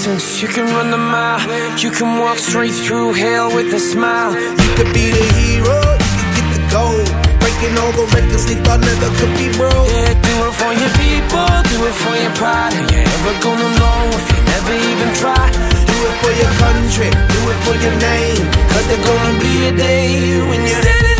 Distance, you can run the mile. You can walk straight through hell with a smile. You could be the hero, you could get the gold. Breaking all the records they thought never could be broke. Yeah, do it for your people, do it for your pride. Are you ever gonna know if you never even try? Do it for your country, do it for your name. Cause there's gonna be a day when you're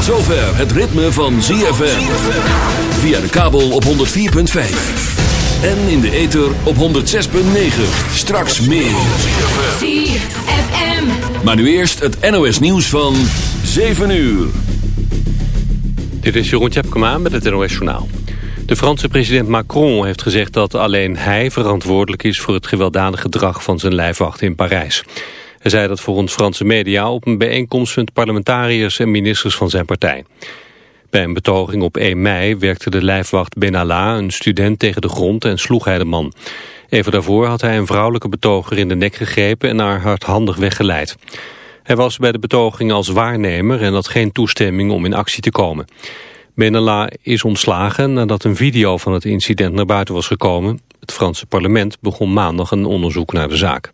Tot zover het ritme van ZFM. Via de kabel op 104.5. En in de ether op 106.9. Straks meer. ZFM. Maar nu eerst het NOS nieuws van 7 uur. Dit is Jeroen Tjepkema met het NOS Journaal. De Franse president Macron heeft gezegd dat alleen hij verantwoordelijk is... voor het gewelddadige gedrag van zijn lijfwacht in Parijs. Hij zei dat volgens Franse media op een bijeenkomst... met parlementariërs en ministers van zijn partij. Bij een betoging op 1 mei werkte de lijfwacht Benalla... een student tegen de grond en sloeg hij de man. Even daarvoor had hij een vrouwelijke betoger in de nek gegrepen... en haar hardhandig weggeleid. Hij was bij de betoging als waarnemer en had geen toestemming om in actie te komen. Benalla is ontslagen nadat een video van het incident naar buiten was gekomen. Het Franse parlement begon maandag een onderzoek naar de zaak.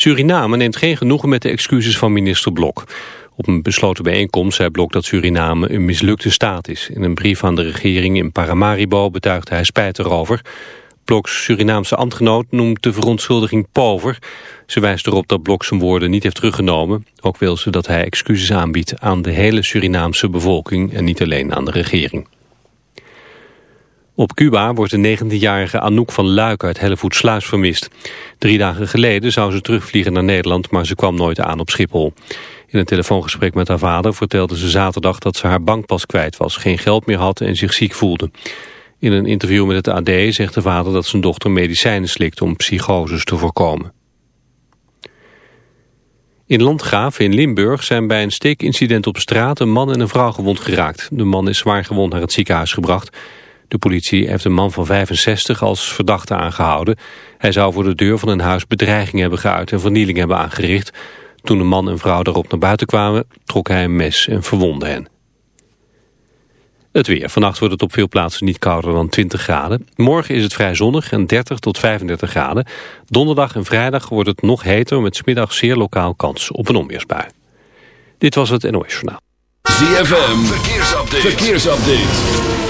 Suriname neemt geen genoegen met de excuses van minister Blok. Op een besloten bijeenkomst zei Blok dat Suriname een mislukte staat is. In een brief aan de regering in Paramaribo betuigde hij spijt erover. Bloks Surinaamse ambtgenoot noemt de verontschuldiging pover. Ze wijst erop dat Blok zijn woorden niet heeft teruggenomen. Ook wil ze dat hij excuses aanbiedt aan de hele Surinaamse bevolking en niet alleen aan de regering. Op Cuba wordt de 19-jarige Anouk van Luik uit Hellevoetsluis vermist. Drie dagen geleden zou ze terugvliegen naar Nederland, maar ze kwam nooit aan op Schiphol. In een telefoongesprek met haar vader vertelde ze zaterdag dat ze haar bankpas kwijt was, geen geld meer had en zich ziek voelde. In een interview met het AD zegt de vader dat zijn dochter medicijnen slikt om psychoses te voorkomen. In Landgraaf in Limburg zijn bij een steekincident op straat een man en een vrouw gewond geraakt. De man is zwaar gewond naar het ziekenhuis gebracht. De politie heeft een man van 65 als verdachte aangehouden. Hij zou voor de deur van een huis bedreiging hebben geuit en vernieling hebben aangericht. Toen de man en vrouw daarop naar buiten kwamen, trok hij een mes en verwondde hen. Het weer. Vannacht wordt het op veel plaatsen niet kouder dan 20 graden. Morgen is het vrij zonnig en 30 tot 35 graden. Donderdag en vrijdag wordt het nog heter met smiddag zeer lokaal kans op een onweersbui. Dit was het NOS Journaal. ZFM. Verkeersupdate. Verkeersupdate.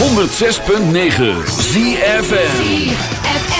106.9 ZFM.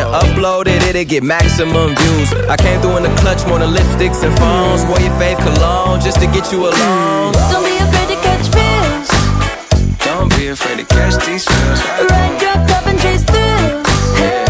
and upload it, it'll get maximum views. I came through in the clutch more than lipsticks and phones. Wore your fave cologne just to get you alone. Don't be afraid to catch feels. Don't be afraid to catch these feels. Ride your cup and chase thrills.